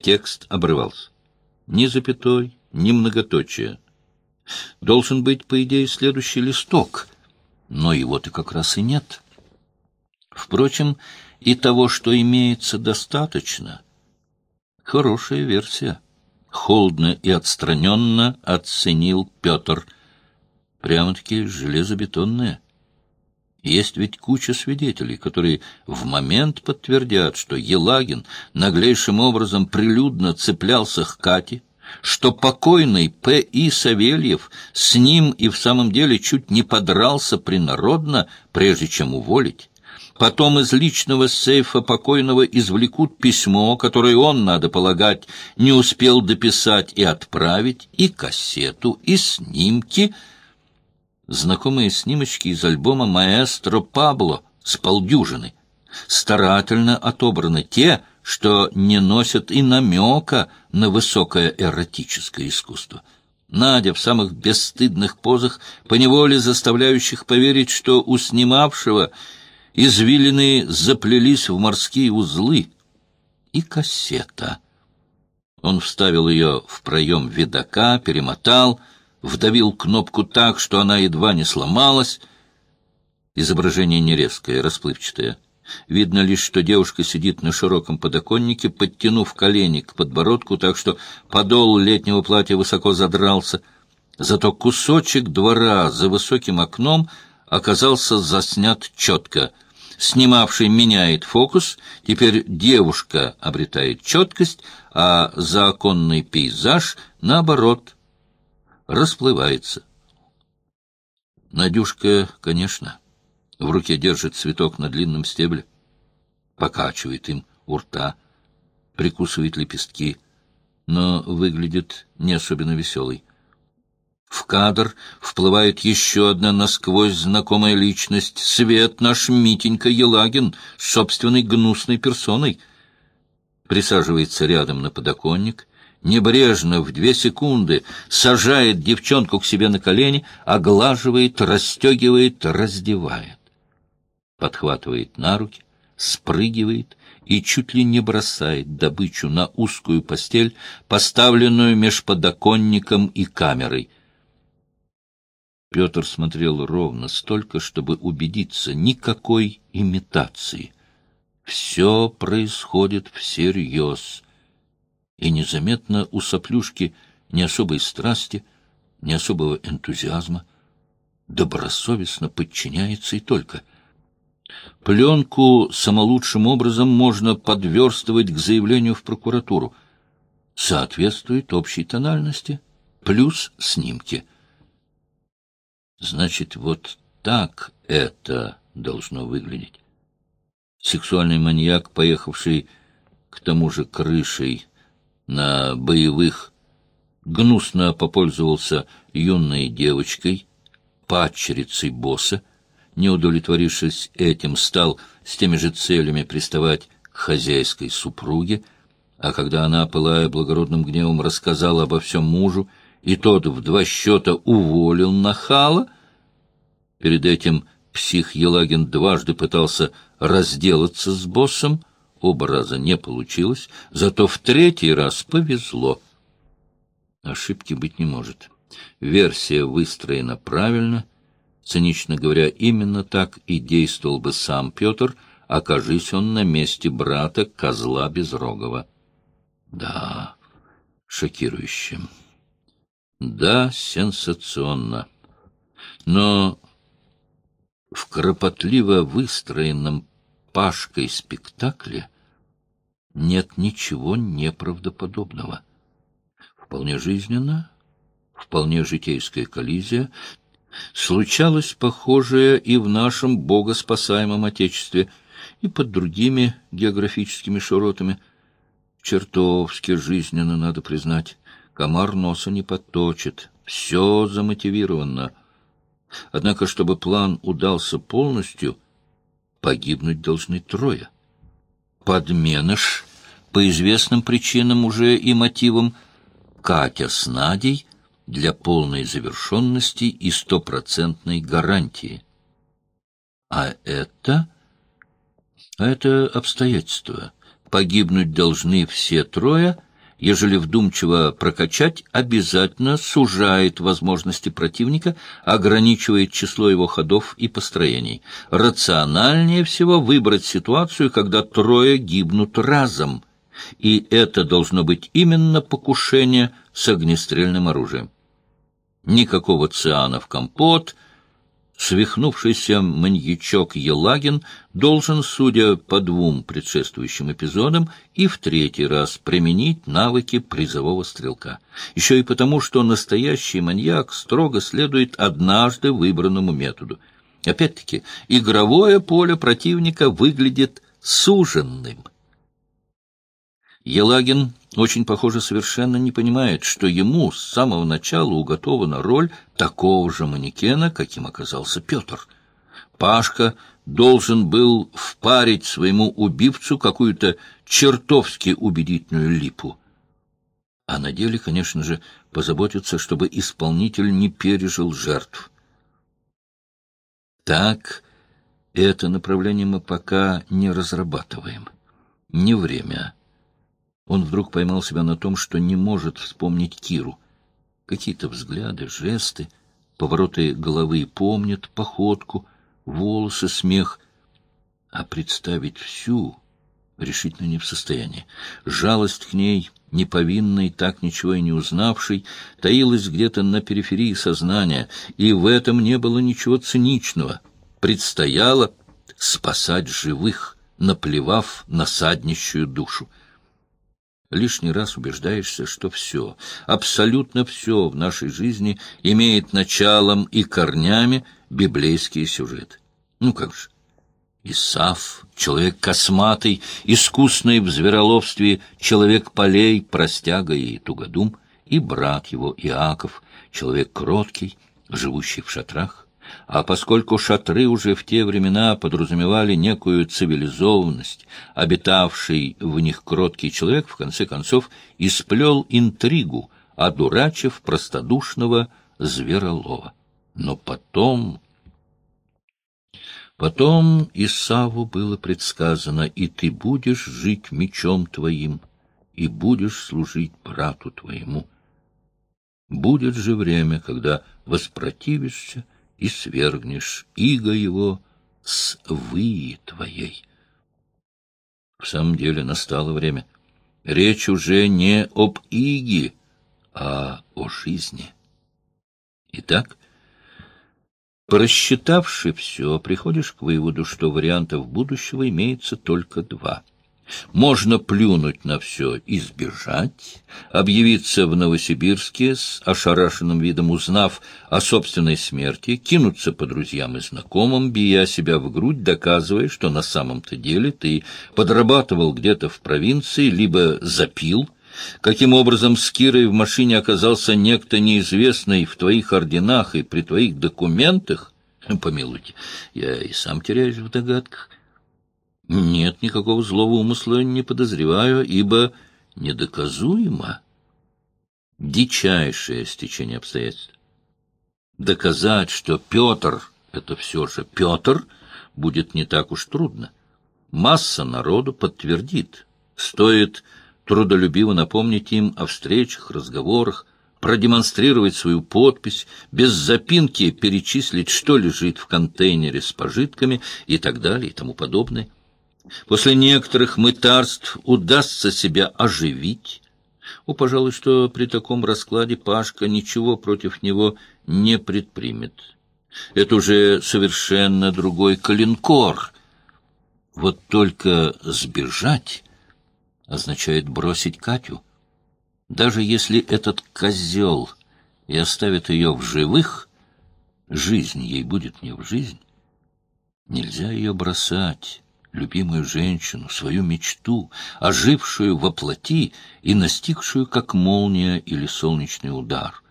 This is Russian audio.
Текст обрывался. Ни запятой, ни многоточия. Должен быть, по идее, следующий листок, но его-то как раз и нет. Впрочем, и того, что имеется, достаточно. Хорошая версия. Холодно и отстраненно оценил Петр. Прямо-таки железобетонная. Есть ведь куча свидетелей, которые в момент подтвердят, что Елагин наглейшим образом прилюдно цеплялся к Кате, что покойный П.И. Савельев с ним и в самом деле чуть не подрался принародно, прежде чем уволить. Потом из личного сейфа покойного извлекут письмо, которое он, надо полагать, не успел дописать и отправить, и кассету, и снимки. Знакомые снимочки из альбома «Маэстро Пабло» с полдюжины. Старательно отобраны те, что не носят и намека на высокое эротическое искусство. Надя в самых бесстыдных позах, поневоле заставляющих поверить, что у снимавшего – извилины заплелись в морские узлы. И кассета. Он вставил ее в проем видака, перемотал, вдавил кнопку так, что она едва не сломалась. Изображение не резкое, расплывчатое. Видно лишь, что девушка сидит на широком подоконнике, подтянув колени к подбородку, так что подол летнего платья высоко задрался. Зато кусочек двора за высоким окном — оказался заснят четко. Снимавший меняет фокус, теперь девушка обретает четкость, а законный пейзаж, наоборот, расплывается. Надюшка, конечно, в руке держит цветок на длинном стебле, покачивает им у рта, прикусывает лепестки, но выглядит не особенно веселый. В кадр вплывает еще одна насквозь знакомая личность — Свет наш Митенька Елагин собственной гнусной персоной. Присаживается рядом на подоконник, небрежно в две секунды сажает девчонку к себе на колени, оглаживает, расстегивает, раздевает. Подхватывает на руки, спрыгивает и чуть ли не бросает добычу на узкую постель, поставленную меж подоконником и камерой — Петр смотрел ровно столько, чтобы убедиться, никакой имитации. Все происходит всерьез. И незаметно у соплюшки ни особой страсти, ни особого энтузиазма. Добросовестно подчиняется и только. Пленку самолучшим образом можно подверстывать к заявлению в прокуратуру. Соответствует общей тональности, плюс снимки — Значит, вот так это должно выглядеть. Сексуальный маньяк, поехавший к тому же крышей на боевых, гнусно попользовался юной девочкой, падчерицей босса, не удовлетворившись этим, стал с теми же целями приставать к хозяйской супруге, а когда она, пылая благородным гневом, рассказала обо всем мужу, и тот в два счета уволил нахала. Перед этим псих Елагин дважды пытался разделаться с боссом, оба раза не получилось, зато в третий раз повезло. Ошибки быть не может. Версия выстроена правильно. Цинично говоря, именно так и действовал бы сам Петр, окажись он на месте брата козла Безрогова. Да, шокирующе. Да, сенсационно. Но в кропотливо выстроенном Пашкой спектакле нет ничего неправдоподобного. Вполне жизненно, вполне житейская коллизия. Случалось похожее и в нашем богоспасаемом Отечестве, и под другими географическими широтами. Чертовски жизненно, надо признать. Комар носа не подточит. Все замотивировано. Однако, чтобы план удался полностью, погибнуть должны трое. Подменыш, по известным причинам уже и мотивам, Катя с Надей для полной завершенности и стопроцентной гарантии. А это... А это обстоятельство. Погибнуть должны все трое — ежели вдумчиво прокачать, обязательно сужает возможности противника, ограничивает число его ходов и построений. Рациональнее всего выбрать ситуацию, когда трое гибнут разом, и это должно быть именно покушение с огнестрельным оружием. Никакого циана в компот — Свихнувшийся маньячок Елагин должен, судя по двум предшествующим эпизодам, и в третий раз применить навыки призового стрелка. Еще и потому, что настоящий маньяк строго следует однажды выбранному методу. Опять-таки, игровое поле противника выглядит суженным. Елагин очень, похоже, совершенно не понимает, что ему с самого начала уготована роль такого же манекена, каким оказался Петр. Пашка должен был впарить своему убивцу какую-то чертовски убедительную липу. А на деле, конечно же, позаботиться, чтобы исполнитель не пережил жертв. Так, это направление мы пока не разрабатываем. Не время. Он вдруг поймал себя на том, что не может вспомнить Киру. Какие-то взгляды, жесты, повороты головы помнят, походку, волосы, смех. А представить всю решительно не в состоянии. Жалость к ней, неповинной, так ничего и не узнавшей, таилась где-то на периферии сознания, и в этом не было ничего циничного. Предстояло спасать живых, наплевав на саднищую душу лишний раз убеждаешься, что все, абсолютно все в нашей жизни имеет началом и корнями библейские сюжеты. Ну как же, Исав, человек косматый, искусный в звероловстве, человек полей, простяга и тугодум, и брат его Иаков, человек кроткий, живущий в шатрах. А поскольку шатры уже в те времена подразумевали некую цивилизованность, обитавший в них кроткий человек, в конце концов, исплел интригу, одурачив простодушного зверолова. Но потом... Потом Исаву было предсказано, и ты будешь жить мечом твоим, и будешь служить брату твоему. Будет же время, когда воспротивишься, и свергнешь иго его с выи твоей. В самом деле настало время. Речь уже не об иге, а о жизни. Итак, просчитавши все, приходишь к выводу, что вариантов будущего имеется только два — можно плюнуть на все и сбежать, объявиться в Новосибирске с ошарашенным видом, узнав о собственной смерти, кинуться по друзьям и знакомым, бия себя в грудь, доказывая, что на самом-то деле ты подрабатывал где-то в провинции, либо запил, каким образом с Кирой в машине оказался некто неизвестный в твоих орденах и при твоих документах, помилуйте, я и сам теряюсь в догадках, нет, никакого злого умысла не подозреваю, ибо недоказуемо. Дичайшее стечение обстоятельств. Доказать, что Петр — это все же Петр, будет не так уж трудно. Масса народу подтвердит. Стоит трудолюбиво напомнить им о встречах, разговорах, продемонстрировать свою подпись, без запинки перечислить, что лежит в контейнере с пожитками и так далее и тому подобное. После некоторых мытарств удастся себя оживить. О, пожалуй, что при таком раскладе Пашка ничего против него не предпримет. Это уже совершенно другой калинкор. Вот только сбежать означает бросить Катю. Даже если этот козел и оставит ее в живых, жизнь ей будет не в жизнь. Нельзя ее бросать любимую женщину, свою мечту, ожившую во плоти и настигшую, как молния или солнечный удар —